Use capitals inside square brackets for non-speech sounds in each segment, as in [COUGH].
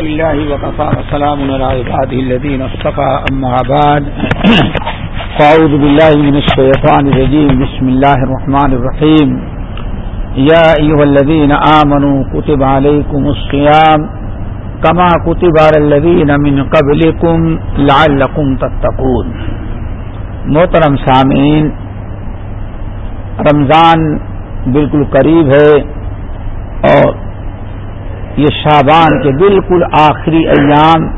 الله وكفى وسلام على عباده الذين اصطفى، أما بعد، فأعوذ بالله من الشيطان الرجيم. بسم الله الرحمن الرحيم. يا أيها الذين آمنوا، كتب عليكم الصيام كما كتب على الذين من قبلكم لعلكم تتقون. محترم سامعین، رمضان بالکل قریب ہے اور یہ شابان کے بالکل آخری ایام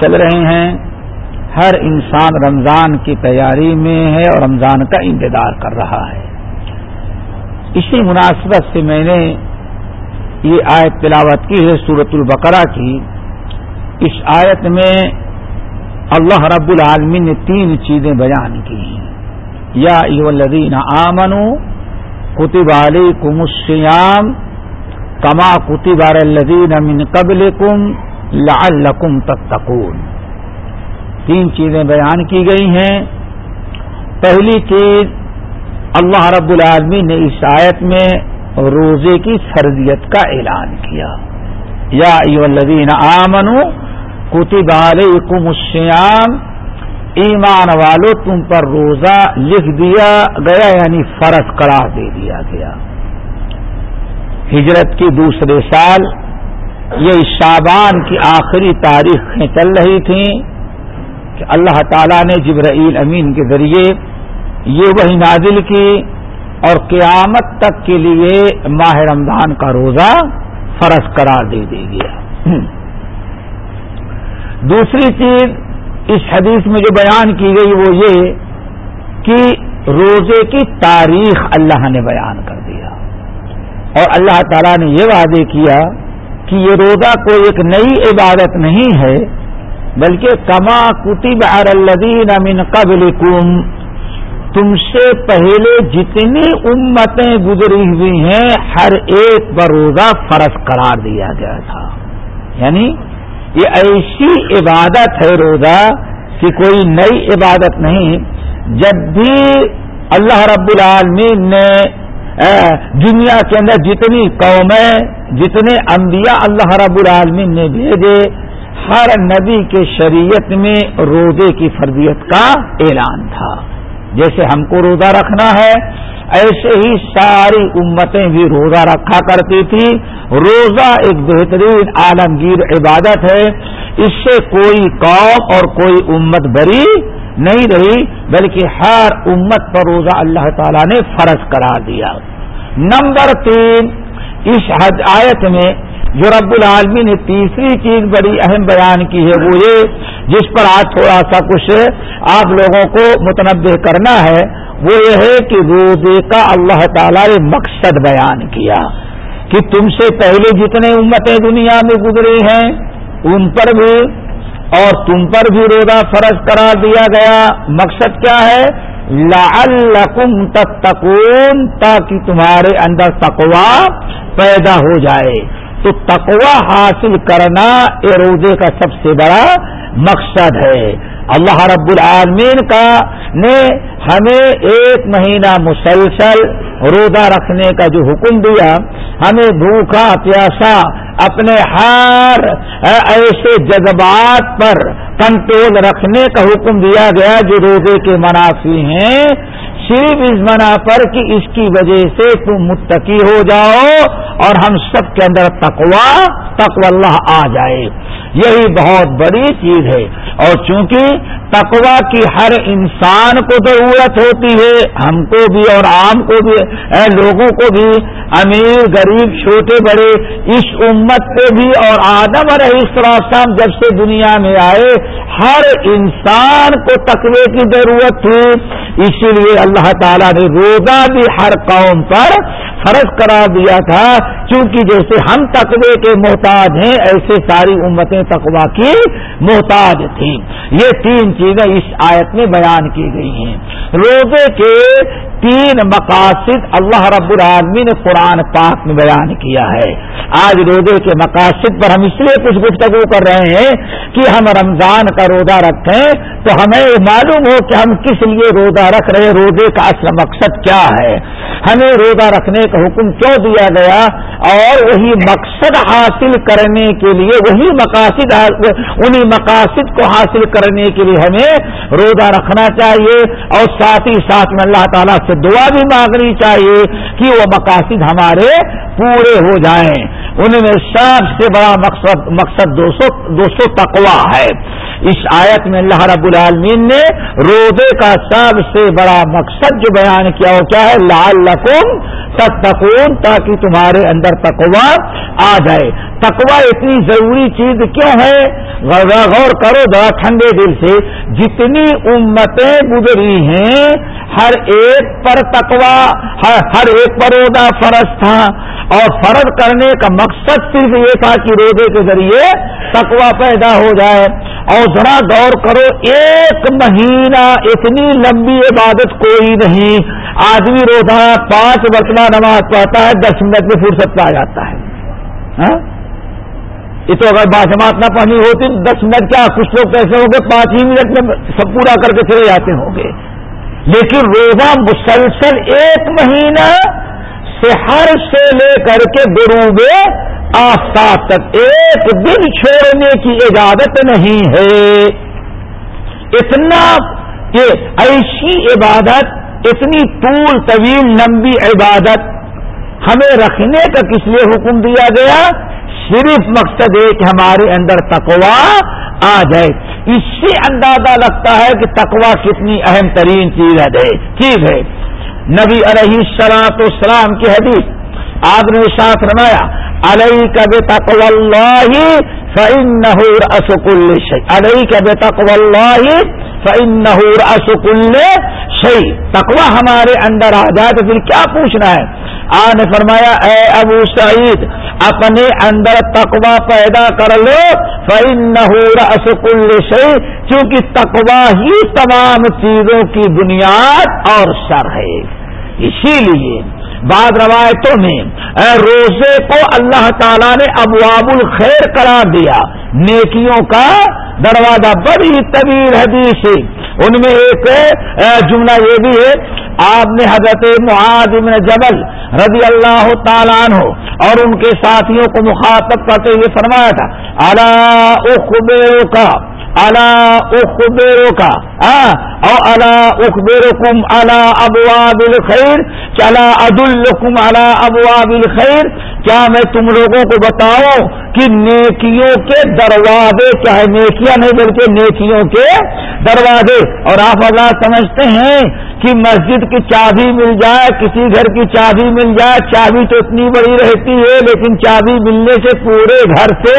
چل رہے ہیں۔ ہر انسان رمضان کی تیاری میں ہے اور رمضان کا انتظار کر رہا ہے۔ اسی مناسبت سے میں نے یہ آیت تلاوت کی ہے سورت البقرہ کی۔ اس آیت میں اللہ رب العالمین نے تین چیزیں بیان کی ہیں۔ یا الذین آمنو کتب علیکم السیام کما کتی بار الدین قبل کم لعلکم تتقون۔ تین چیزیں بیان کی گئی ہیں۔ پہلی چیز، اللہ رب العالمین نے اس آیت میں روزے کی فرضیت کا اعلان کیا۔ یا الذین آمنو کتب علیکم السیام ایمان والو تم پر روزہ لکھ دیا گیا یعنی فرض قرار دے دیا گیا۔ ہجرت کی دوسرے سال یہ شابان کی آخری تاریخیں چل رہی تھیں کہ اللہ تعالیٰ نے جبرائیل امین کے ذریعے یہ وہی نازل کی اور قیامت تک کے لیے ماہ رمضان کا روزہ فرض قرار دے دے گیا۔ [CLEARS THROAT] دوسری چیز اس حدیث میں جو بیان کی گئی وہ یہ کہ روزے کی تاریخ اللہ نے بیان کر دیا۔ اور اللہ تعالیٰ نے یہ وعدے کیا کہ یہ روزہ کوئی ایک نئی عبادت نہیں ہے، بلکہ کما کتب الدین امن قبل تم سے پہلے جتنی امتیں گزری ہوئی ہیں، ہر ایک پر روزہ فرض قرار دیا گیا تھا۔ یعنی یہ ایسی عبادت ہے روزہ کہ کوئی نئی عبادت نہیں، جب بھی اللہ رب العالمین نے دنیا کے اندر جتنی قومیں جتنے انبیاء اللہ رب العالمین نے بھیجے، ہر نبی کے شریعت میں روزے کی فرضیت کا اعلان تھا۔ جیسے ہم کو روزہ رکھنا ہے، ایسے ہی ساری امتیں بھی روزہ رکھا کرتی تھی۔ روزہ ایک بہترین عالمگیر عبادت ہے۔ اس سے کوئی قوم اور کوئی امت بری نہیں رہی، بلکہ ہر امت پر روزہ اللہ تعالیٰ نے فرض قرار دیا۔ نمبر تین، اس حج آیت میں جو رب العالمی نے تیسری چیز بڑی اہم بیان کی ہے، وہ یہ، جس پر آج تھوڑا سا کچھ آپ لوگوں کو متنوع کرنا ہے، وہ یہ ہے کہ روزے کا اللہ تعالیٰ نے مقصد بیان کیا کہ تم سے پہلے جتنے امتیں دنیا میں گزری ہیں، ان پر بھی اور تم پر بھی روزہ فرض قرار دیا گیا۔ مقصد کیا ہے؟ لعلکم تتقون تاکہ تمہارے اندر تقوا پیدا ہو جائے۔ تو تقوا حاصل کرنا اے روزے کا سب سے بڑا مقصد ہے۔ اللہ رب العالمین کا نے ہمیں ایک مہینہ مسلسل روزہ رکھنے کا جو حکم دیا، ہمیں بھوکا، پیاسا اپنے ہر ایسے جذبات پر کنٹرول رکھنے کا حکم دیا گیا جو روزے کے منافی ہیں، صرف اس منا پر کہ اس کی وجہ سے تم متقی ہو جاؤ اور ہم سب کے اندر تقوا تقو اللہ آ جائے۔ یہی بہت بڑی چیز ہے۔ اور چونکہ تقوا کی ہر انسان کو ضرورت ہوتی ہے، ہم کو بھی اور عام کو بھی لوگوں کو بھی، امیر، غریب، چھوٹے، بڑے، اس امت کو بھی اور آدم اور اس جب سے دنیا میں آئے، ہر انسان کو تقوی کی ضرورت تھی۔ اسی لیے اللہ تعالیٰ نے روزہ بھی ہر قوم پر فرض قرار دیا تھا۔ کیونکہ جیسے ہم تقوی کے محتاج ہیں ایسے ساری امتیں تقوا کی محتاج تھیں۔ یہ تین چیزیں اس آیت میں بیان کی گئی ہیں۔ روزے کے تین مقاصد اللہ رب العالمی نے قرآن پاک میں بیان کیا ہے۔ آج روزے کے مقاصد پر ہم اس لیے کچھ گفتگو کر رہے ہیں کہ ہم رمضان کا روزہ رکھیں تو ہمیں معلوم ہو کہ ہم کس لیے روزہ رکھ رہے ہیں۔ روزے کا اصل مقصد کیا ہے۔ ہمیں روزہ رکھنے کا حکم کیوں دیا گیا اور وہی مقصد حاصل کرنے کے لیے، وہی مقاصد انہی مقاصد کو حاصل کرنے کے لیے ہمیں روزہ رکھنا چاہیے اور ساتھ ہی ساتھ میں اللہ تعالیٰ سے دعا بھی مانگنی چاہیے کہ وہ مقاصد ہمارے پورے ہو جائیں۔ ان میں سب سے بڑا مقصد مقصد دو سو تقوا ہے۔ اس آیت میں اللہ رب العالمین نے روزے کا سب سے بڑا مقصد جو بیان کیا وہ کیا ہے؟ لال لقم تتقون تاکہ تمہارے اندر تقوا آ جائے۔ تقوا اتنی ضروری چیز کیوں ہے؟ غور کرو ذرا ٹھنڈے دل سے۔ جتنی امتیں گزری ہیں، ہر ایک پر تقوا ہر ایک پر روزہ فرض تھا۔ اور فرض کرنے کا مقصد صرف یہ تھا کہ روزے کے ذریعے تقوا پیدا ہو جائے۔ اور ذرا غور کرو، ایک مہینہ اتنی لمبی عبادت کوئی نہیں۔ آدمی روزہ پانچ برتنا نماز پڑھتا ہے، دس منٹ میں فرصت پہ آ جاتا ہے۔ ہاں؟ یہ تو اگر باشمات نہ پڑھنی ہوتی، دس منٹ کیا کچھ لوگ کیسے ہوں گے، پانچ ہی منٹ میں سب پورا کر کے چلے جاتے ہوں گے۔ لیکن روزہ مسلسل ایک مہینہ سے ہر سے لے کر کے غروب آفتاب تک ایک دن چھوڑنے کی اجازت نہیں ہے۔ اتنا یہ ایسی عبادت، اتنی طول طویل لمبی عبادت ہمیں رکھنے کا کس لیے حکم دیا گیا؟ صرف مقصد ہے کہ ہمارے اندر تقوا آ جائے۔ اس سے اندازہ لگتا ہے کہ تقوا کتنی اہم ترین چیز ہے۔ چیز ہے۔ نبی علیہ السلاط اسلام کی حدیث آپ نے ساتھ رمایا علیہ کا بے تقو اللہ فعن نہور اسکل علیہ کا تقو اللہ فعن نہور اسکل شہی تقوا ہمارے اندر آ جائے تو پھر کیا پوچھنا ہے؟ آ نے فرمایا، اے ابو سعید، اپنے اندر تقوا پیدا کر لو۔ فعن نہور اسکل شہی کیونکہ تقوا ہی تمام چیزوں کی بنیاد اور سر ہے۔ اسی لیے بعض روایتوں میں روزے کو اللہ تعالیٰ نے ابواب الخیر قرار دیا۔ نیکیوں کا دروازہ بڑی طویل حدیث ہے۔ ان میں ایک جملہ یہ بھی ہے، آپ نے حضرت معاذ بن جبل رضی اللہ تعالیٰ عنہ اور ان کے ساتھیوں کو مخاطب کرتے ہوئے فرمایا تھا اللہ کا اللہ اخبیروں کا اور اللہ اخبیرکم اللہ ابواب الخیر، چلا عد الحکم اللہ ابواب الخیر، کیا میں تم لوگوں کو بتاؤں کہ نیکیوں کے دروازے، چاہے نیکیاں نہیں بلکہ نیکیوں کے دروازے۔ اور آپ اللہ سمجھتے ہیں کہ مسجد کی چابی مل جائے، کسی گھر کی چابی مل جائے، چابی تو اتنی بڑی رہتی ہے، لیکن چابی ملنے سے پورے گھر سے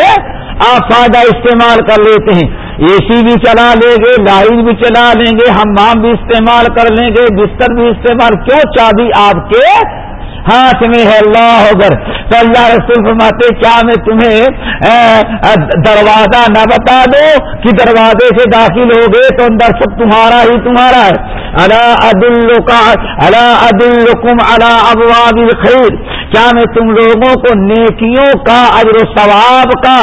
آپ فائدہ استعمال کر لیتے ہیں۔ اے سی بھی چلا لیں گے، لائٹ بھی چلا لیں گے ہمام بھی استعمال کر لیں گے، بستر بھی استعمال، کیوں چابی آپ کے ہاتھ میں ہے اللہ ہوگر تو اللہ رسول فرماتے، کیا میں تمہیں دروازہ نہ بتا دو کہ دروازے سے داخل ہو گئے تو اندر سب تمہارا ہی تمہارا ہے۔ اللہ عد اللہ عد اللہ ابواب الخیر۔ کیا میں تم لوگوں کو نیکیوں کا، اجر و ثواب کا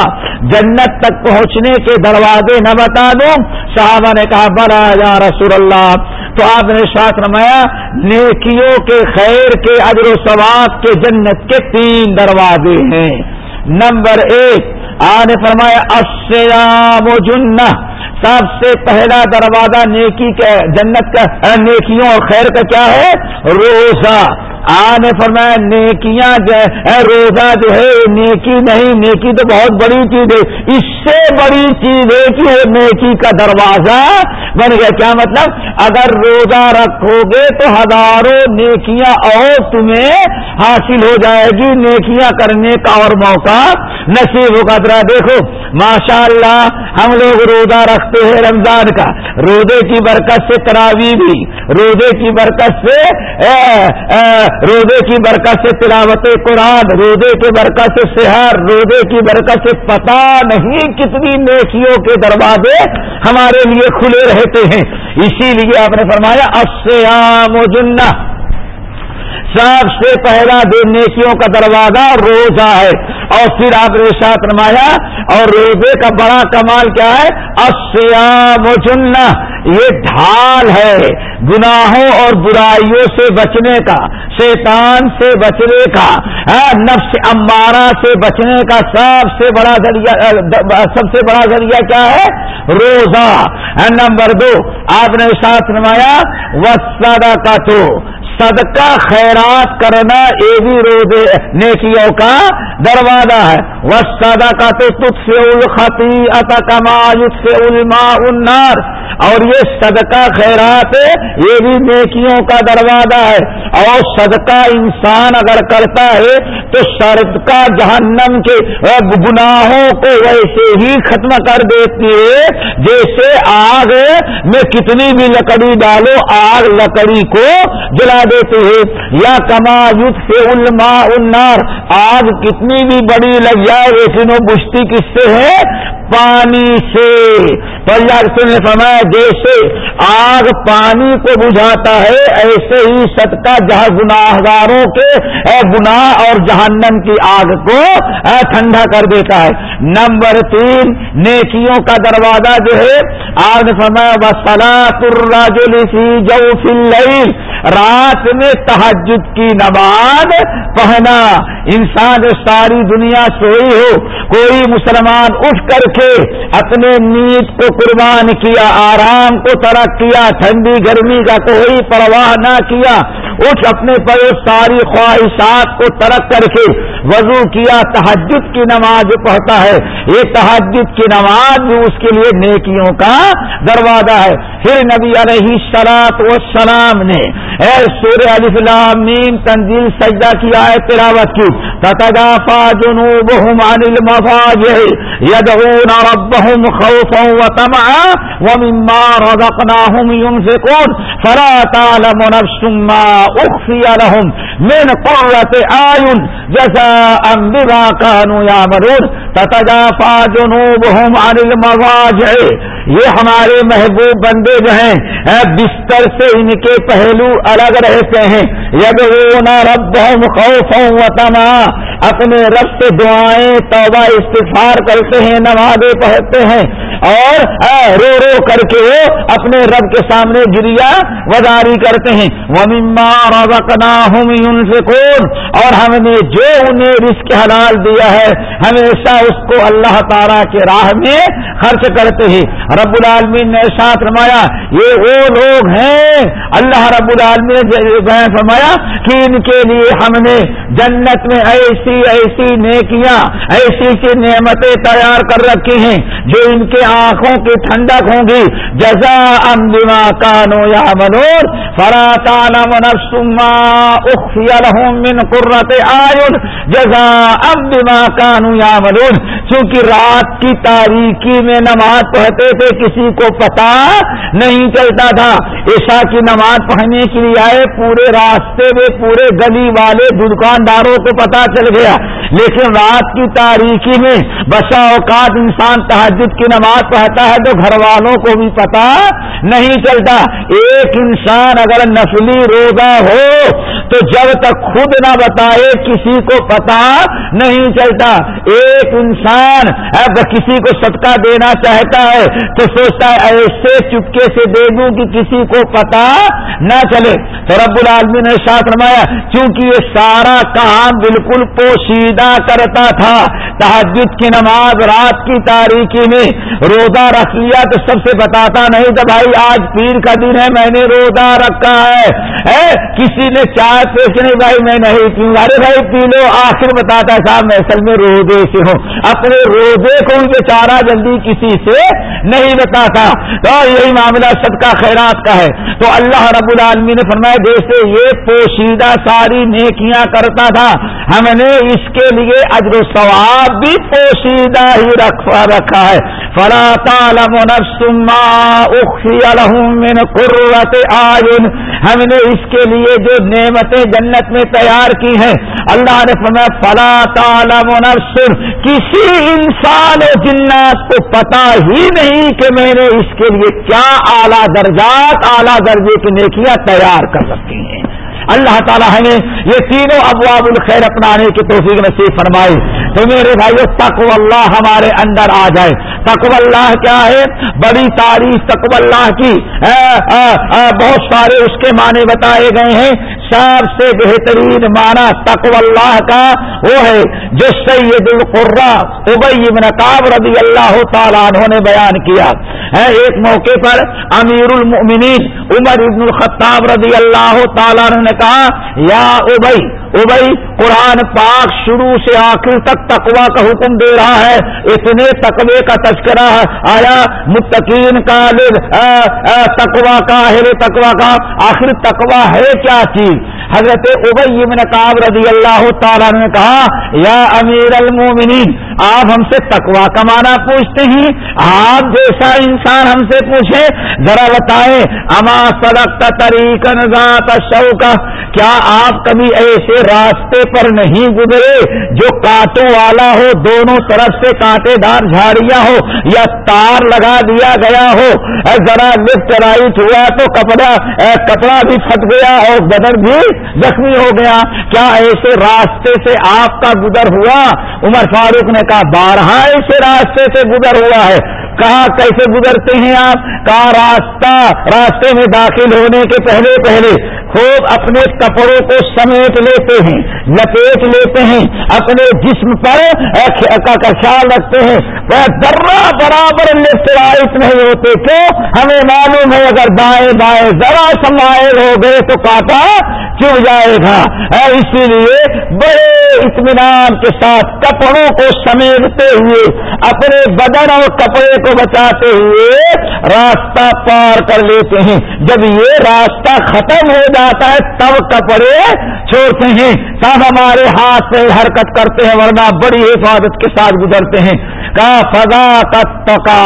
جنت تک پہنچنے کے دروازے نہ بتا دوں؟ صحابہ نے کہا بڑا یا رسول اللہ تو آپ نے ساتھ رمایا نیکیوں کے خیر کے اجر و ثواب کے جنت کے تین دروازے ہیں۔ نمبر ایک آنے فرمایا اشیام و جنہ۔ سب سے پہلا دروازہ نیکی کا جنت کا، نیکیوں اور خیر کا کیا ہے؟ روزہ۔ آنے فرمایا، نیکیاں روزہ جو ہے، نیکی نہیں، نیکی تو بہت بڑی چیز ہے۔ اس سے بڑی چیز ہے کہ وہ نیکی کا دروازہ بن گیا۔ کیا مطلب؟ اگر روزہ رکھو گے تو ہزاروں نیکیاں اور تمہیں حاصل ہو جائے گی۔ نیکیاں کرنے کا اور موقع نصیب ہوگا۔ ذرا دیکھو ماشاء اللہ ہم لوگ روزہ رکھتے ہیں رمضان کا۔ روزے کی برکت سے تراوی بھی، روزے کی برکت سے روزے کی برکت سے تلاوت قرآن، روزے کی برکت سے سہر روزے کی برکت سے پتا نہیں کتنی نیکیوں کے دروازے ہمارے لیے کھلے رہتے ہیں۔ اسی لیے آپ نے فرمایا افسیام و جنہ۔ سب سے پہلا دو نیکیوں کا دروازہ روزہ ہے۔ اور پھر آپ نے ساتھ نمایا اور روزے کا بڑا کمال کیا ہے؟ افسیام و جنہ۔ یہ ڈھال ہے گناہوں اور برائیوں سے بچنے کا، شیطان سے بچنے کا نفس امارہ سے بچنے کا سب سے بڑا ذریعہ سب سے بڑا ذریعہ کیا ہے؟ روزہ۔ نمبر دو، آپ نے ساتھ نمایا وسادہ کا تو صدقہ خیرات کرنا یہ بھی روزے، نیکیوں کا دروازہ ہے۔ وہ سدا کا تو تجھ سے الخطی کما سے الما انار اور یہ صدقہ خیرات یہ بھی نیکیوں کا دروازہ ہے۔ اور صدقہ انسان اگر کرتا ہے، تو صدقہ جہنم کے گناہوں کو ویسے ہی ختم کر دیتی ہے۔ جیسے آگ میں کتنی بھی لکڑی ڈالو، آگ لکڑی کو جلا دیتے ہیں یا کما یوتھ سے علما النار، آگ کتنی بھی بڑی لگ جائے لیکن وہ بشتی کس سے ہے؟ پانی سے۔ رسول نے فرمایا، جیسے آگ پانی کو بجھاتا ہے، ایسے ہی صدقہ جہاں گناہ گاروں کے گناہ اور جہنم کی آگ کو ٹھنڈا کر دیتا ہے۔ نمبر تین، نیکیوں کا دروازہ جو ہے، آگ فرمایا بسلا سی جو فل رات میں تحجد کی نماز پہنا انسان ساری دنیا سوئی ہو، کوئی مسلمان اٹھ کر کے اپنے نیت کو قربان کیا، آرام کو ترک کیا، ٹھنڈی گرمی کا کوئی پرواہ نہ کیا اٹھ اپنے پر ساری خواہشات کو ترک کر کے وضو کیا تحجد کی نماز پڑھتا ہے۔ یہ تحجد کی نماز بھی اس کے لیے نیکیوں کا دروازہ ہے۔ پھر نبی علیہ سلاط و سلام نے اے سورہ علی فلامین تنزیل سجدہ کیا ہے تلاوت کی تتجافا جنوبهم عن المفاجع يدعون ربهم خوفا وطمعا، ومما رزقناهم ينفقون فلا تعلم نفس ما اخفی لهم من قرة آيون جزاء بما كانوا يعملون تتجافا جنوبهم عن المفاجع یہ ہمارے محبوب بندے جو ہیں بستر سے ان کے پہلو الگ رہتے ہیں۔ یب وہ رب خوف و تما اپنے رب سے دعائیں، توبہ استفار کرتے ہیں، نمازیں پڑھتے ہیں۔ اور رو رو کر کے وہ اپنے رب کے سامنے گریا وزاری کرتے ہیں۔ وہ رکنا ہوں ان سے کون اور ہم نے جو انہیں رزق حلال دیا ہے، ہمیشہ اس کو اللہ تعالی کے راہ میں خرچ کرتے ہیں۔ رب العالمین نے ساتھ رمایا یہ وہ لوگ ہیں اللہ رب العالمین نے فرمایا کہ ان کے لیے ہم نے جنت میں ایسی ایسی نیکیاں، ایسی ایسی نعمتیں تیار کر رکھی ہیں جو ان کے آنکھوں کی ٹھنڈک ہوں گی۔ جزا ام بما کانو یا منور فرا تعلم نفسما لهم من قرۃ اعین۔ جزا ام بما کانو یا منور چونکہ رات کی تاریکی میں نماز پڑھتے تھے کسی کو پتا نہیں چلتا تھا۔ عشاء کی نماز پڑھنے کے لیے آئے پورے راستے میں پورے گلی والے دکانداروں کو پتا چل گیا۔ لیکن رات کی تاریخی میں بسا اوقات انسان تحجد کی نماز پڑھتا ہے تو گھر والوں کو بھی پتا نہیں چلتا۔ ایک انسان اگر نسلی روزہ ہو تو جب تک خود نہ بتائے کسی کو پتا نہیں چلتا۔ ایک انسان کسی کو صدقہ دینا چاہتا ہے تو سوچتا ہے ایسے چپکے سے دے دوں کہ کسی کو پتا نہ چلے۔ تو رب العالمین نے ساتھ رمایا کیونکہ یہ سارا کام بالکل پوشیدہ کرتا تھا تحجد کی نماز رات کی تاریخی میں روزہ رکھ لیا تو سب سے بتاتا نہیں تو بھائی آج پیر کا دن ہے، میں نے روزہ رکھا ہے۔ کسی نے چائے پیش نہیں، بھائی میں نہیں پیوں ارے بھائی پی لو، آخر بتاتا صاحب میں اصل میں روزے سے ہوں۔ اپنے روزے کو ان بیچارہ جلدی کسی سے نہیں بتاتا تو یہی معاملہ سب کا خیرات کا ہے۔ تو اللہ رب العالمی نے فرمایا، جیسے یہ پوشیدہ ساری نیکیاں کرتا تھا، ہم نے اس کے لیے اجر و ثواب بھی پوشیدہ ہی رکھا ہے۔ فلا تعلم نفس ما اخفی لهم من قرۃ اعین ہم نے اس کے لیے جو نعمتیں جنت میں تیار کی ہیں۔ اللہ نے فرمایا، فلا تعلم نفس، کسی انسان و جنات کو پتا ہی نہیں کہ میں نے اس کے لیے کیا اعلیٰ درجات، اعلیٰ درجے کی نیکیاں تیار کر سکتی ہیں۔ اللہ تعالیٰ ہمیں یہ تینوں ابواب الخیر اپنانے کی توفیق نصیب فرمائی تو میرے بھائی تک اللہ ہمارے اندر آ جائے۔ تقو اللہ کیا ہے؟ بڑی تاریخ تقو اللہ کی۔ بہت سارے اس کے معنی بتائے گئے ہیں۔ سب سے بہترین معنی تقو اللہ کا وہ ہے جو سید القرا ابئی کاب رضی اللہ تعالیٰ عنہ نے بیان کیا۔ ہے ایک موقع پر امیر المؤمنین عمر ابن الخطاب رضی اللہ تعالیٰ عنہ نے کہا، یا ابئی ابئی قرآن پاک شروع سے آخر تک تقوا کا حکم دے رہا ہے۔ اتنے تقوی کا تذکرہ آیا متقین کا تقوا کا اہل تقوا کا، آخر تقوا ہے کیا چیز؟ حضرت ابئی ابن کاب رضی اللہ تعالیٰ نے کہا، یا امیر المومنین، آپ ہم سے تقوا کمانا پوچھتے ہیں؟ آپ جیسا انسان ہم سے پوچھے، ذرا بتائیں، اما سڑک طریق ذات شوق کیا آپ کبھی ایسے راستے پر نہیں گزرے جو کانٹوں والا ہو، دونوں طرف سے کانٹے دار جھاڑیاں ہو یا تار لگا دیا گیا ہو ذرا لفٹ رائٹ ہوا تو کپڑا کپڑا بھی پھٹ گیا اور بدن بھی زخمی ہو گیا۔ کیا ایسے راستے سے آپ کا گزر ہوا؟ عمر فاروق نے کہا بارہ ایسے راستے سے گزر ہوا ہے۔ کہا کیسے گزرتے ہیں آپ؟ کہا راستہ؟ راستے میں داخل ہونے کے پہلے پہلے خوب اپنے کپڑوں کو سمیٹ لیتے ہیں، لپیٹ لیتے ہیں، اپنے جسم پر کا خیال رکھتے ہیں۔ وہ ذرا برابر لفٹ رائٹ نہیں ہوتے، کیوں؟ ہمیں معلوم ہے اگر دائیں بائیں ذرا سمائل ہو گئے تو کاٹا چڑ جائے گا۔ اسی لیے بڑے اطمینان کے ساتھ کپڑوں کو سمیٹتے ہوئے، اپنے بدن اور کپڑے کو بچاتے ہوئے راستہ پار کر لیتے ہیں۔ جب یہ راستہ ختم ہو جاتا ہے، تب کپڑے چھوڑتے ہیں۔ تب ہمارے ہاتھ سے حرکت کرتے ہیں، ورنہ بڑی حفاظت کے ساتھ گزرتے ہیں۔ کا فضا کا۔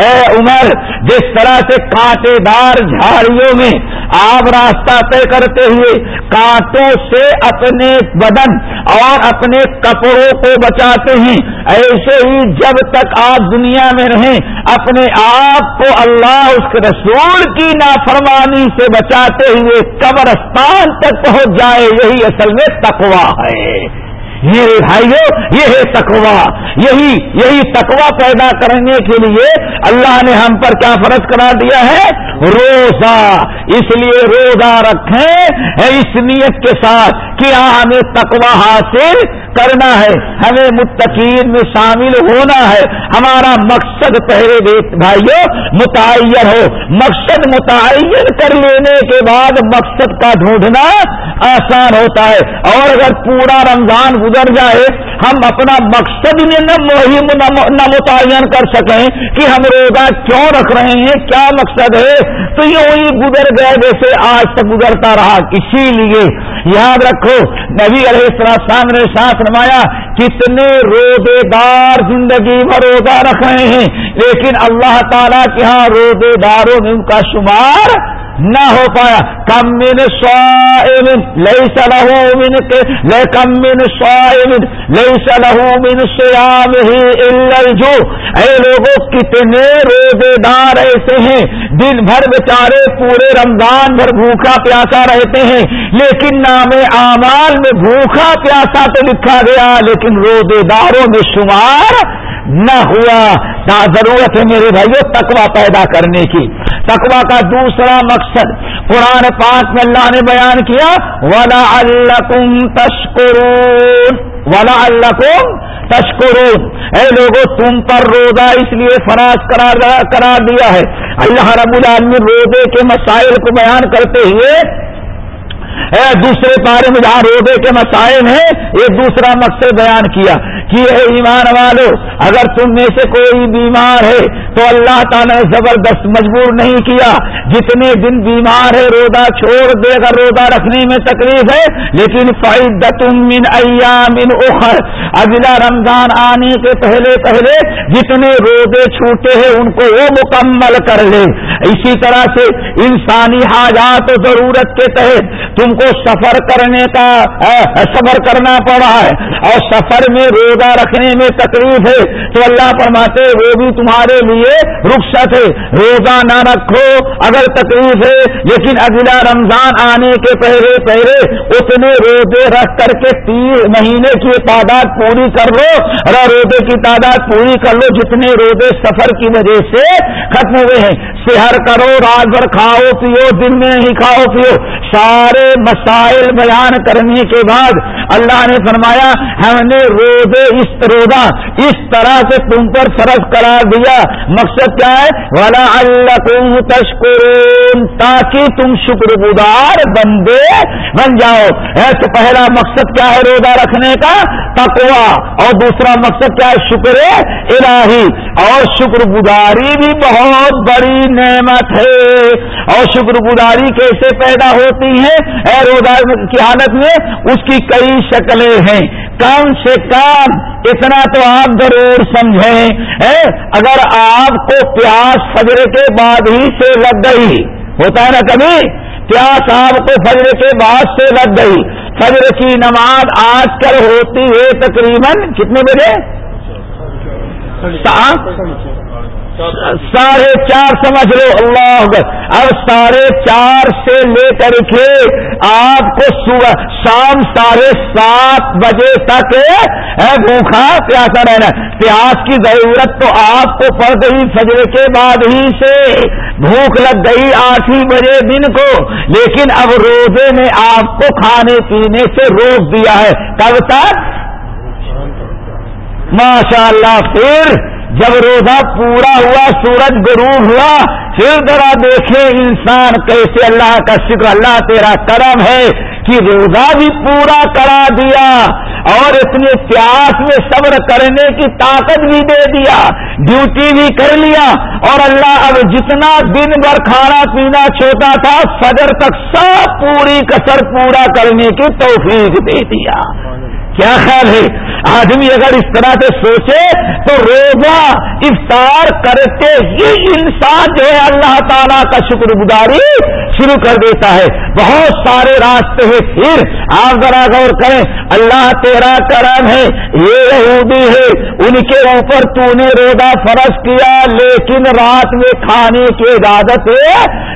اے عمر، جس طرح سے کانٹے دار جھاڑیوں میں آپ راستہ طے کرتے ہوئے کانٹوں سے اپنے بدن اور اپنے کپڑوں کو بچاتے ہیں، ایسے ہی جب تک آپ دنیا میں رہیں، اپنے آپ کو اللہ اس کے رسول کی نافرمانی سے بچاتے ہوئے قبرستان تک پہنچ جائے، یہی اصل میں تقوا ہے۔ میرے بھائیو یہ ہے تکوا یہی یہی تکوا پیدا کرنے کے لیے اللہ نے ہم پر کیا فرض کرا دیا ہے؟ روزہ۔ اس لیے روزہ رکھیں اس نیت کے ساتھ کہ ہمیں تکوا حاصل کرنا ہے، ہمیں متقین میں شامل ہونا ہے۔ ہمارا مقصد پہلے بھائیوں متعین ہو۔ مقصد متعین کر لینے کے بعد مقصد کا ڈھونڈنا آسان ہوتا ہے۔ اور اگر پورا رمضان گزر جائے، ہم اپنا مقصد نہ متعین کر سکیں کہ ہم روزہ کیوں رکھ رہے ہیں، کیا مقصد ہے؟ تو یوں ہی گزر گئے جیسے آج تک گزرتا رہا۔ اسی لیے یاد رکھو، نبی علیہ السلام نے ساتھ نمایا کتنے روزے دار زندگی میں روزہ رکھ رہے ہیں، لیکن اللہ تعالیٰ کے ہاں روزے داروں میں ان کا شمار نہ ہو پایا۔ کم من سوائم لئی سلح من کے لے کم من سوائم لئی سلح من سیام ہی الجو اے لوگوں کتنے روزے دار ایسے ہیں۔ دن بھر بیچارے پورے رمضان بھر بھوکا پیاسا رہتے ہیں۔ لیکن نام اعمال میں بھوکا پیاسا تو لکھا گیا، لیکن روزے داروں میں شمار نہ ہوا۔ ضرورت ہے میرے بھائیو تکوا پیدا کرنے کی۔ تکوا کا دوسرا مقصد قرآن پاک میں اللہ نے بیان کیا ولا اللہ تشکرون ولا اللہ تشکرون اے لوگوں تم پر روزہ اس لیے فراز قرار دیا ہے۔ اللہ رب العالمین روزے کے مسائل کو بیان کرتے ہوئے دوسرے پارے میں جہاں روزے کے مسائل ہیں ایک دوسرا مقصد بیان کیا۔ کہ اے ایمان والو؟ اگر تم میں سے کوئی بیمار ہے تو اللہ تعالیٰ نے زبردست مجبور نہیں کیا۔ جتنے دن بیمار ہے، روزہ چھوڑ دے گا روزہ رکھنے میں تکلیف ہے، لیکن فائدت من ایام اخر۔ اگلا رمضان آنے کے پہلے پہلے جتنے روزے چھوٹے ہیں، ان کو وہ مکمل کر لے۔ اسی طرح سے انسانی حاجات و ضرورت کے تحت تم کو سفر کرنے کا سفر کرنا پڑا ہے۔ اور سفر میں روزہ روزہ رکھنے میں تکلیف ہے تو اللہ فرماتے وہ بھی تمہارے لیے رخصت ہے۔ روزہ نہ رکھو اگر تکلیف ہے، لیکن اگلا رمضان آنے کے پہلے پہلے اتنے روزے رکھ کر کے تین مہینے کی تعداد پوری کر لو۔ روزے کی تعداد پوری کر لو جتنے روزے سفر کی وجہ سے ختم ہوئے ہیں۔ سہر کرو، رات بھر کھاؤ، پیو، دن میں نہیں کھاؤ، پیو۔ سارے مسائل بیان کرنے کے بعد اللہ نے فرمایا، ہم نے روزے اس روزہ اس طرح سے تم پر فرض قرار دیا۔ مقصد کیا ہے؟ والا اللہ تم تشکر تاکہ تم شکر گزار بندے بن جاؤ۔ تو پہلا مقصد کیا ہے روزہ رکھنے کا؟ تقوا اور دوسرا مقصد کیا ہے؟ شکر الہی۔ اور شکر گزاری بھی بہت بڑی نعمت ہے۔ اور شکر گزاری کیسے پیدا ہوتی ہے اے روزہ کی حالت میں اس کی کئی شکلیں ہیں۔ کم سے کم اتنا تو آپ ضرور سمجھیں۔ اگر آپ کو پیاس فجر کے بعد ہی سے لگ گئی، ہوتا ہے نا کبھی؟ پیاس آپ کو فجر کے بعد سے لگ گئی۔ فجر کی نماز آج کل ہوتی ہے تقریباً کتنے بجے؟ ساڑھے چار سمجھ لو، اللہ اب ساڑھے چار سے لے کر کے آپ کو صبح، شام ساڑھے سات بجے تک بھوکھا پیاسا رہنا۔ پیاس کی ضرورت تو آپ کو پڑ گئی فجر کے بعد ہی سے۔ بھوک لگ گئی آٹھ بجے دن کو۔ لیکن اب روزے نے آپ کو کھانے پینے سے روک دیا ہے۔ کب تک؟ ماشاء اللہ پھر جب روزہ پورا ہوا، سورج غروب ہوا، پھر ذرا دیکھے انسان کیسے اللہ کا شکر، اللہ تیرا کرم ہے کہ روزہ بھی پورا کرا دیا اور اتنے پیاس میں صبر کرنے کی طاقت بھی دے دیا ڈیوٹی بھی کر لیا اور اللہ اب جتنا دن بھر کھانا پینا چھوٹا تھا، فجر تک سب پوری کسر پورا کرنے کی توفیق دے دیا۔ کیا خیال ہے؟ آدمی اگر اس طرح سے سوچے تو روزہ افطار کرتے ہی انسان جو ہے اللہ تعالیٰ کا شکر گزاری شروع کر دیتا ہے۔ بہت سارے راستے ہیں۔ پھر آپ ذرا غور کریں، اللہ تیرا کرم ہے، یہ یہودی ہے ان کے اوپر تو نے روزہ فرض کیا، لیکن رات میں کھانے کی اجازت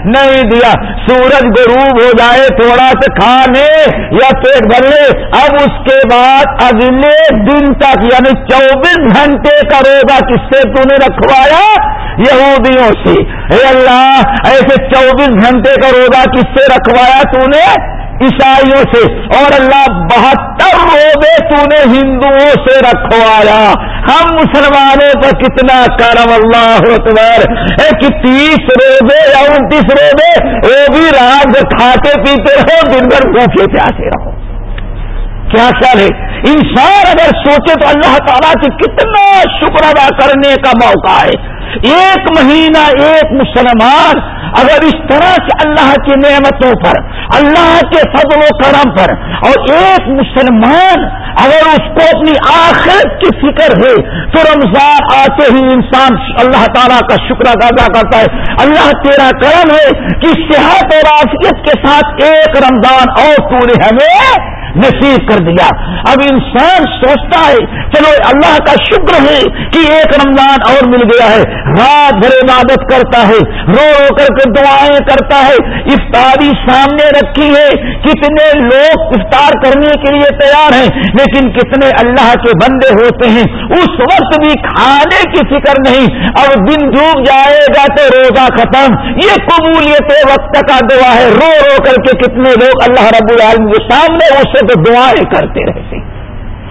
نہیں دیا۔ سورج غروب ہو جائے، تھوڑا سا کھانے یا پیٹ بھر لے۔ اب اس کے بعد اگلے دن تک یعنی چوبیس گھنٹے کا روزہ کس سے تو نے رکھوایا؟ یہودیوں سے۔ اے اللہ، ایسے چوبیس گھنٹے کا روزہ کس سے رکھوایا تو نے عیسائیوں سے۔ اور اللہ، بہتر روزے تو نے ہندوؤں سے رکھوایا۔ ہم مسلمانوں پر کتنا کرم، اللہ اکبر۔ کہ تیس روزے یا انتیس روزے، وہ بھی رات کھاتے پیتے رہو، دن بھر بھوکے پیاسے رہو۔ کیا خیال ہے؟ انسان اگر سوچے تو اللہ تعالیٰ کی کتنا شکر ادا کرنے کا موقع ہے۔ ایک مہینہ ایک مسلمان اگر اس طرح سے اللہ کی نعمتوں پر، اللہ کے فضل و کرم پر اور ایک مسلمان اگر اس کو اپنی آخرت کی فکر ہے، تو رمضان آتے ہی انسان اللہ تعالیٰ کا شکر ادا کرتا ہے۔ اللہ تیرا کرم ہے کہ صحت اور آفیت کے ساتھ ایک رمضان اور پورے ہمیں نصیب کر دیا۔ اب انسان سوچتا ہے، چلو اللہ کا شکر ہے کہ ایک رمضان اور مل گیا ہے۔ رات بھر عبادت کرتا ہے، رو رو کر کے دعائیں کرتا ہے۔ افطاری سامنے رکھی ہے۔ کتنے لوگ افطار کرنے کے لیے تیار ہیں، لیکن کتنے اللہ کے بندے ہوتے ہیں۔ اس وقت بھی کھانے کی فکر نہیں۔ اب دن ڈوب جائے گا تو روزہ ختم۔ یہ قبولیت وقت کا دعا ہے۔ رو رو کر کے کتنے لوگ اللہ رب العالم کے سامنے اسے تو دعائیں کرتے رہتے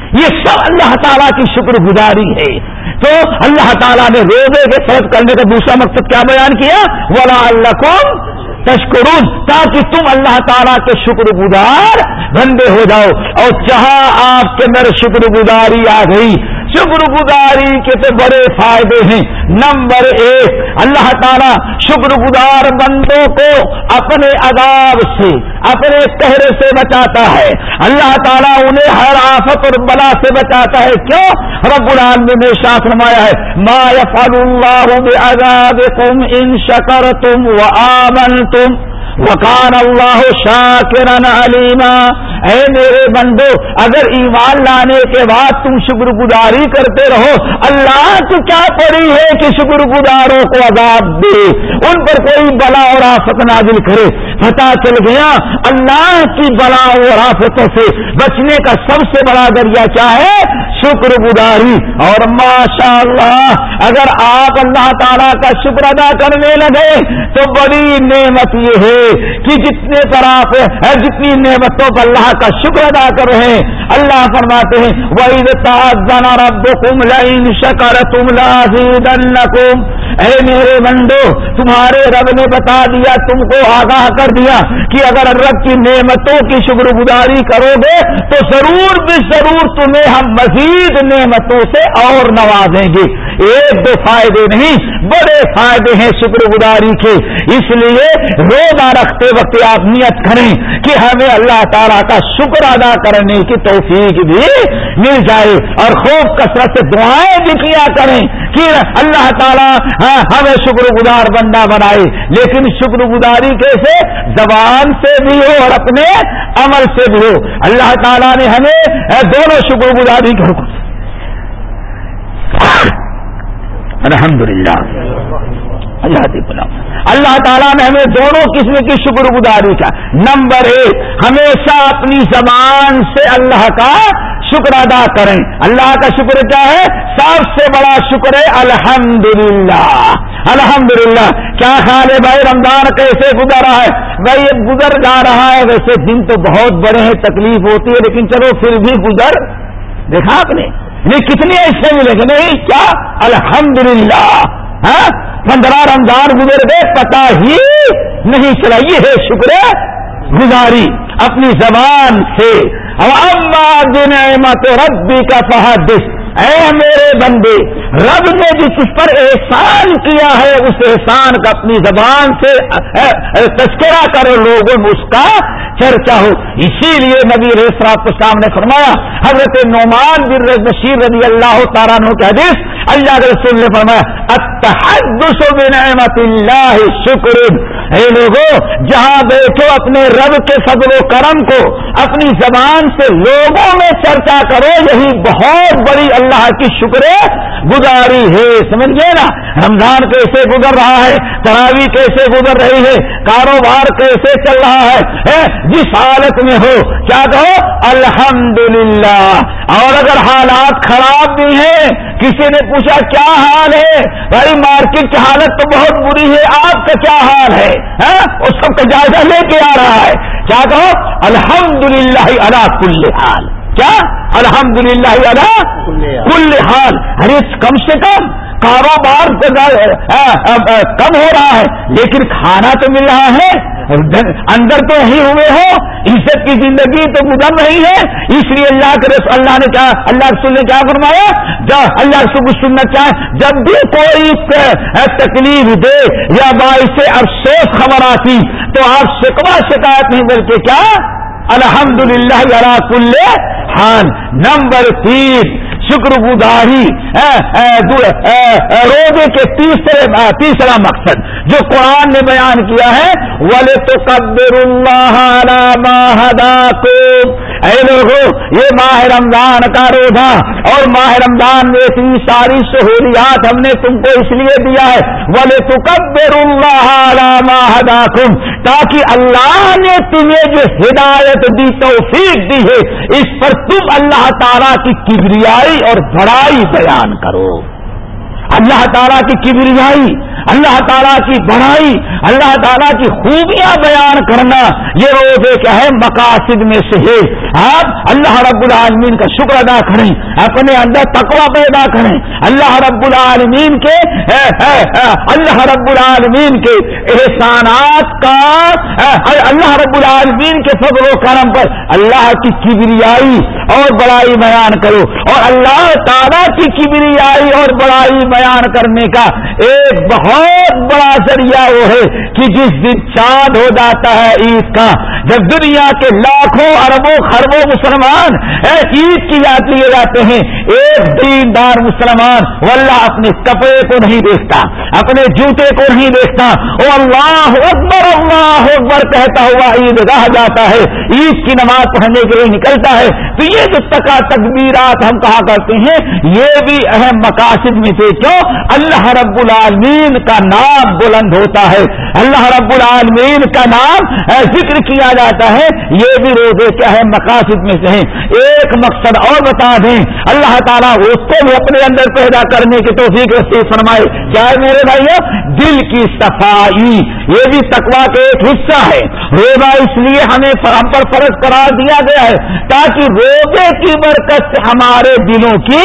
یہ سب اللہ تعالیٰ کی شکر گزاری ہے۔ تو اللہ تعالیٰ نے روزے کے فرد کرنے کا دوسرا مقصد کیا بیان کیا؟ ولا اللہ کو تشکرون تاکہ تم اللہ تعالیٰ کے شکر گزار بندے ہو جاؤ۔ اور جہاں آپ کے اندر شکر گزاری آ گئی شکر گزاری کے تو بڑے فائدے ہیں۔ نمبر ایک، اللہ تعالیٰ شکر گزار بندوں کو اپنے عذاب سے، اپنے قہر سے بچاتا ہے۔ اللہ تعالیٰ انہیں ہر آفت اور بلا سے بچاتا ہے۔ کیوں؟ رب العالمین نے شاہ فرمایا ہے، ما يفعل اللہ بعذابكم ان شکر تم و آمن تم وکان اللہ شاکرن علیما اے میرے بندو، اگر ایمان لانے کے بعد تم شکر گزاری کرتے رہو، اللہ تو کیا پڑی ہے کہ شکر گزاروں کو عذاب دے؟ ان پر کوئی بلا اور آفت نازل کرے۔ پتا چل گیا، اللہ کی بلا اور آفتوں سے بچنے کا سب سے بڑا ذریعہ کیا ہے؟ شکر گزاری۔ اور ماشاء اللہ اگر آپ اللہ تعالیٰ کا شکر ادا کرنے لگے، تو بڑی نعمت یہ ہے کہ جتنے پر آپ جتنی نعمتوں پر اللہ کا شکر ادا کر رہے ہیں، اللہ فرماتے ہیں وہی تاز رب کم لائن شکر تم لازم اے میرے بندو، تمہارے رب نے بتا دیا، تم کو آگاہ کر دیا کہ اگر رب کی نعمتوں کی شکر گزاری کرو گے، تو ضرور بھی ضرور تمہیں ہم مزید نعمتوں سے اور نوازیں گے۔ ایک دو فائدے نہیں، بڑے فائدے ہیں شکر گزاری کے۔ اس لیے روزہ رکھتے وقت آپ نیت کریں کہ ہمیں اللہ تعالیٰ کا شکر ادا کرنے کی توفیق بھی مل جائے اور خوب کثرت سے دعائیں بھی کیا کریں کہ اللہ تعالیٰ ہاں، ہمیں شکر گزار بندہ بنائے۔ لیکن شکر گزاری کیسے؟ زبان سے بھی ہو اور اپنے عمل سے بھی ہو۔ اللہ تعالیٰ نے ہمیں دونوں شکر گزاری کے الحمد للہ اللہ تعالیٰ نے ہمیں دونوں قسم کی شکر گزاری کا نمبر ایک، ہمیشہ اپنی زبان سے اللہ کا شکر ادا کریں۔ اللہ کا شکر کیا ہے؟ سب سے بڑا شکر ہے الحمد للہ الحمد للہ کیا خیال ہے بھائی رمضان کیسے گزر رہا ہے؟ بھائی یہ گزر جا رہا ہے۔ ویسے دن تو بہت بڑے ہیں، تکلیف ہوتی ہے، لیکن چلو پھر بھی گزر۔ دیکھا آپ نے؟ نہیں، کتنے ایسے ملے گا نہیں، کیا؟ الحمد للہ ہاں؟ پندرہ رمضان گزر گئے پتا ہی نہیں چلا یہ ہے، شکر گزاری اپنی زبان سے۔ نعمت ربی کا فہدس اے میرے بندے رب نے جس پر احسان کیا ہے، اس احسان کا اپنی زبان سے تذکرہ کرو لوگوں، میں اس کا چرچا ہو۔ اسی لیے نبی ریسرات کو سامنے فرمایا، حضرت نعمان بن بشیر رضی اللہ تعالیٰ کے حدیث، اللہ کے رسول نے فرمایا اتحدث بنعمت اللہ شکر۔ اے لوگوں، جہاں بیٹھو اپنے رب کے فضل و کرم کو، اپنی زبان سے لوگوں میں چرچا کرو، یہی بہت بڑی اللہ کی شکر گزاری ہے سمجھ گئے نا؟ رمضان کیسے گزر رہا ہے؟ تراوی کیسے گزر رہی ہے؟ کاروبار کیسے چل رہا ہے؟ جس حالت میں ہو، کیا کہو؟ الحمدللہ۔ اور اگر حالات خراب بھی ہیں، کسی نے پوچھا، کیا حال ہے؟ بھائی، مارکیٹ کی حالت تو بہت بری ہے، آپ کا کیا حال ہے؟ وہ سب کا جائزہ لے کے آ رہا ہے۔ کیا کہو؟ الحمد للہ اللہ کل حال۔ کیا؟ الحمد للہ کل حال۔ ارے، کم سے کم کاروبار کم ہو رہا ہے، لیکن کھانا تو مل رہا ہے۔ اندر تو ہی ہوئے ہو، عزت کی زندگی تو گزر رہی ہے۔ اس لیے اللہ کے رسول اللہ نے کیا اللہ رسول نے کیا فرمایا؟ جب اللہ رسول سننا چاہے جب بھی کوئی تکلیف دے یا باعث افسوس خبر آتی، تو آپ شکوا شکایت نہیں بلکہ کیا؟ الحمد للہ کل ہان نمبر تین شکر گزاری روزے کے تیسرے تیسرا مقصد جو قرآن نے بیان کیا ہے ولے تو قبر اللہ کو اے لوگوں یہ ماہ رمضان کا روزہ اور ماہ رمضان میں اتنی ساری سہولیات ہم نے تم کو اس لیے دیا ہے۔ ولے تو قبر اللہ کم تاکہ اللہ نے تمہیں جو ہدایت دی، توفیق دی ہے، اس پر تم اللہ تعالی کی کبریائی اور بڑائی بیان کرو۔ اللہ تعالیٰ کی کبریائی اللہ تعالیٰ کی بڑائی، اللہ تعالیٰ کی خوبیاں بیان کرنا یہ روزے کیا ہے مقاصد میں سے ہے۔ آپ اللہ رب العالمین کا شکر ادا کریں، اپنے اندر تقوی پیدا کریں۔ اللہ رب العالمین کے اللہ رب العالمین کے احسانات کا اللہ رب العالمین کے فضل و کرم پر اللہ کی کبریائی اور بڑائی بیان کرو۔ اور اللہ تعالیٰ کی کبریائی اور بڑائی بیان کرنے کا ایک بہت بڑا ذریعہ وہ ہے کہ جس دن چاند ہو جاتا ہے عید کا جب دنیا کے لاکھوں اربوں خربوں مسلمان عید کی یاد لیے جاتے ہیں، ایک دیندار مسلمان واللہ اپنے کپڑے کو نہیں دیکھتا، اپنے جوتے کو نہیں دیکھتا۔ وہ اللہ اکبر اللہ اکبر کہتا ہوا عید گاہ جاتا ہے، عید کی نماز پڑھنے کے لیے نکلتا ہے۔ تو یہ جو تکا تکبیرات ہم کہا کرتے ہیں، یہ بھی اہم مقاصد میں سے کیوں؟ اللہ رب العالمین کا نام بلند ہوتا ہے۔ اللہ رب العالمین کا نام ذکر کیا جاتا ہے، یہ بھی روزے کے اہم مقاصد میں سے ہیں۔ ایک مقصد اور بتا دیں۔ اللہ تعالیٰ اس کو بھی اپنے اندر پیدا کرنے کی توفیق رسی فرمائے۔ کیا میرے بھائیو؟ دل کی صفائی۔ یہ بھی تقوا کا ایک حصہ ہے۔ روزہ اس لیے ہمیں ہم پر فرض قرار دیا گیا ہے تاکہ روزے کی برکت سے ہمارے دلوں کی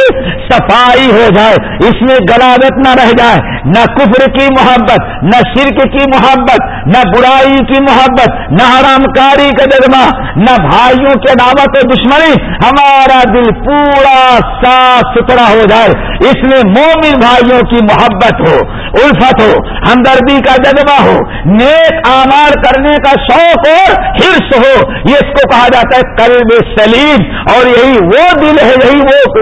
صفائی ہو جائے۔ اس میں گلاوت نہ رہ جائے۔ نہ کفر کی محبت، نہ شرک کی محبت، نہ برائی کی محبت، نہ حرام کاری کا جذبہ نہ بھائیوں کے دعوت و دشمنی، ہمارا دل پورا صاف ستھرا ہو جائے۔ اس میں مومن بھائیوں کی محبت ہو، الفت ہو، ہمدردی کا جذبہ ہو، نیک آمار کرنے کا شوق اور ہرس ہو۔ یہ اس کو کہا جاتا ہے قلب سلیم۔ اور یہی وہ دل ہے، یہی وہ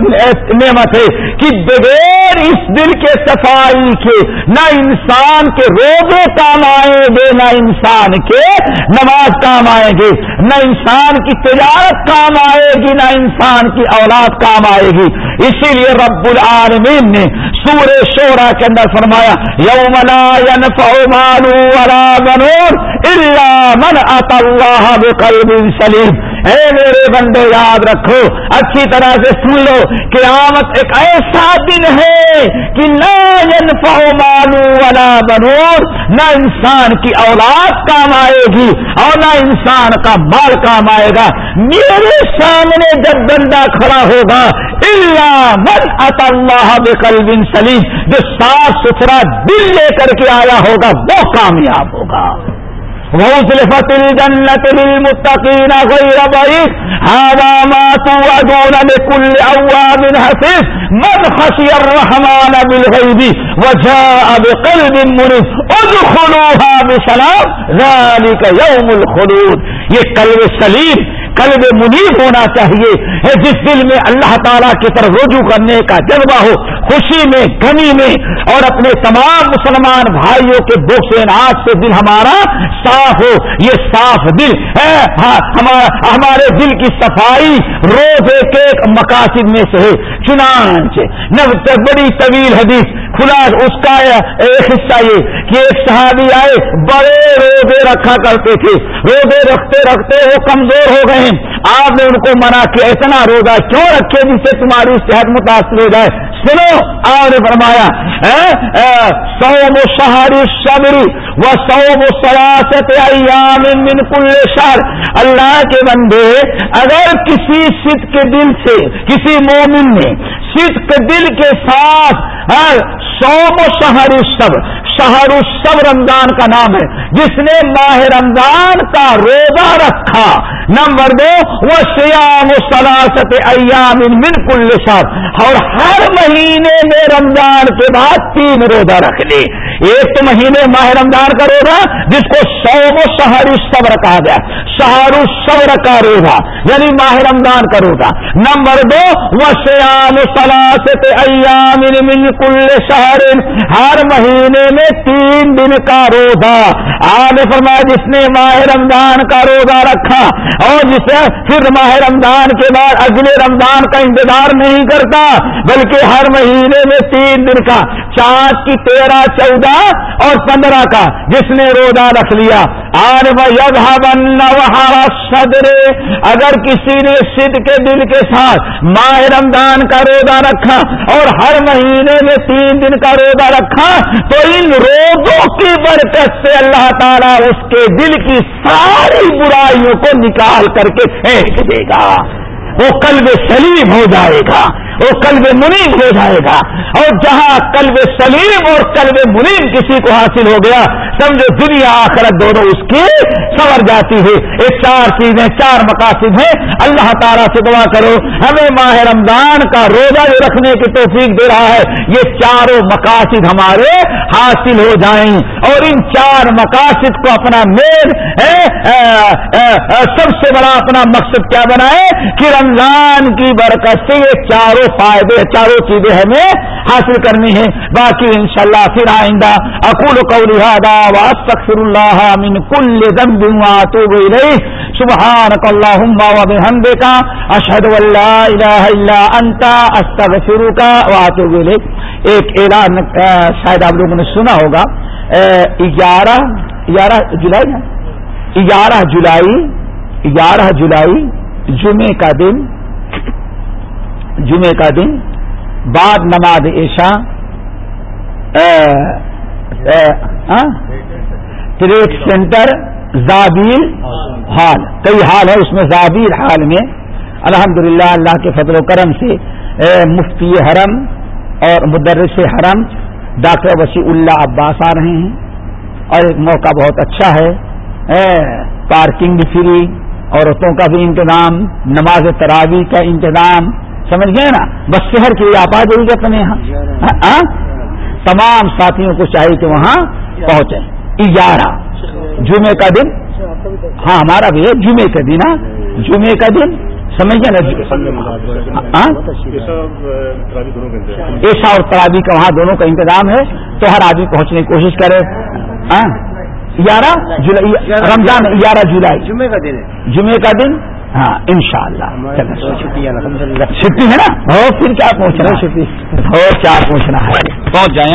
نعمت ہے کہ بغیر اس دل کے صفائی کے، نہ انسان کے روزے کام آئیں گے، نہ انسان کے نماز کام آئیں گے نہ انسان کی تجارت کام آئے گی، نہ انسان کی اولاد کام آئے گی۔ اسی لیے رب العالمین نے سورہ شورا کے اندر فرمایا، یوم لا ينفع مال ولا بنون الا من اتى الله بقلب سلیم۔ اے میرے بندے یاد رکھو، اچھی طرح سے سن لو کہ ایک ایسا دن ہے کہ نہ ينفع مال ولا بنون، نہ انسان کی اولاد کام آئے گی اور نہ انسان کا مال کام آئے گا۔ میرے سامنے جب بندہ کھڑا ہوگا اللہ من اتى الله بقلب سلیم جو صاف ستھرا دل لے کر کے آیا ہوگا، وہ کامیاب ہوگا۔ وأزلفت الجنة للمتقين غير بعيد. هذا ما توعدون لكل أواب حَفِيظٍ من خشي الرحمن بالغيب وجاء بقلب مُنِيبٍ ادخلوها بسلام. ذلك يوم الخلود. یہ قلب سلیم قلب منیب ہونا چاہیے جس دل میں اللہ تعالیٰ کی طرف رجوع کرنے کا جذبہ ہو، خوشی میں، غمی میں اور اپنے تمام مسلمان بھائیوں کے سے ناچ سے دل ہمارا صاف ہو۔ یہ صاف دل ہے۔ ہاں، ہمارے دل کی صفائی روز ایک ایک مقاصد میں سے ہے۔ چنانچہ بڑی طویل حدیث کھلا اس کا ایک حصہ یہ کہ ایک صحابی آئے، بڑے روزے رکھا کرتے تھے۔ روزے رکھتے رکھتے وہ کمزور ہو گئے۔ آپ نے ان کو منع کیا، اتنا روزہ کیوں رکھے جس سے تمہاری صحت متاثر ہو جائے؟ سنو، آپ نے فرمایا سو شہری شبری و سو سراست ایام من کل شہر۔ اللہ کے بندے، اگر کسی سد کے دل سے، کسی مومن نے سد کے دل کے ساتھ سو شہری شب شہر الشب رمضان کا نام ہے۔ جس نے ماہ رمضان کا روزہ رکھا۔ نمبر دو، وہ سیام سلاست ایام من کل سب اور ہر مہینے میں رمضان کے بعد تین روزہ رکھ لی ایک تو مہینے ماہ رمضان کا روزہ جس کو سو و شہر صبر کہا گیا شہر صبر کا روزہ یعنی ماہ رمضان کا روزہ۔ نمبر دو وہ سیام سلاست ایام من کل شہر ہر مہینے میں تین دن کا روزہ۔ آج فرمایا، جس نے ماہ رمضان کا روزہ رکھا اور جسے پھر ماہ رمضان کے بعد اگلے رمضان کا انتظار نہیں کرتا، بلکہ ہر مہینے میں تین دن کا۔ چاند کی تیرہ، چودہ اور پندرہ کا، جس نے روزہ رکھ لیا۔ آر وہارا صدر اگر کسی نے سدھ کے دل کے ساتھ ماہ رمضان کا روزہ رکھا اور ہر مہینے میں تین دن کا روزہ رکھا، تو ان روزوں کی برکت سے اللہ تعالیٰ اس کے دل کی ساری برائیوں کو نکال کر کے پھینک دے گا۔ وہ قلب سلیم ہو جائے گا۔ وہ قلب منیب ہو جائے گا۔ اور جہاں قلب سلیم اور قلب منیب کسی کو حاصل ہو گیا، سمجھو دنیا آخرت دونوں اس کی سنور جاتی ہے۔ یہ چار چیزیں، چار مقاصد ہیں۔ اللہ تعالیٰ سے دعا کرو۔ ہمیں ماہ رمضان کا روزہ جو رکھنے کی توفیق دے رہا ہے۔ یہ چاروں مقاصد ہمارے حاصل ہو جائیں۔ اور ان چار مقاصد کو اپنا مین سب سے بڑا اپنا مقصد کیا بنائے؟ کہ رمضان کی برکت سے یہ چاروں فائدے چاروں چیزیں ہمیں حاصل کرنی ہے باقی انشاءاللہ پھر آئندہ اکول کو لہٰذا واستغفر اللہ من کل ذنب واتوب الیہ۔ سبحانك اللهم وبحمدك اشهد ان لا اله الا انت استغفرك واتوب الیک ایک اعلان شاید آپ لوگوں نے سنا ہوگا گیارہ گیارہ جولائی گیارہ جولائی گیارہ جولائی جمعے کا دن۔ جمعے کا دن، بعد نماز عشاء ہاں؟ ٹریڈ سینٹر زابیل ہال کئی حال ہے اس میں زابیل حال میں۔ الحمدللہ، اللہ کے فضل و کرم سے مفتی حرم اور مدرس حرم، ڈاکٹر وسیع اللہ عباس آ رہے ہیں۔ اور ایک موقع بہت اچھا ہے۔ پارکنگ بھی فری، عورتوں کا بھی انتظام، نماز تراوی کا انتظام سمجھ گئے نا؟ بس شہر کے لیے آپ آ جائیے اپنے یہاں۔ تمام ساتھیوں کو چاہیے کہ وہاں پہنچے گیارہ جمعے کا دن۔ ہاں ہمارا بھی ہے جمعے کا دن ہاں۔ جمعے کا دن سمجھ گئے نا ایسا اور ترابی کا وہاں دونوں کا انتظام ہے تو ہر آدمی پہنچنے کی کوشش کرے۔ گیارہ جولائی رمضان گیارہ جولائی۔ جمعے کا دن جمعے کا دن ہاں ان شاء اللہ چھٹی ہے نا؟ ہو پھر کیا پہنچنا چھٹی۔ ہو کیا پہنچنا ہے؟ پہنچ جائیں